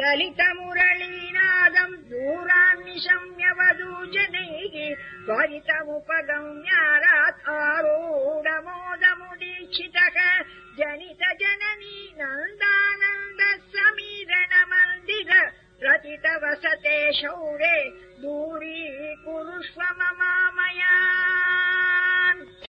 ललितमुरलीनादम् दूरान्निशम्यवधू जनैः त्वरितमुपगम्यारात् आरूढमोदमुदीक्षितः जनित जननी नन्दानन्द समीरण मन्दिर प्रतित वसते शौरे दूरी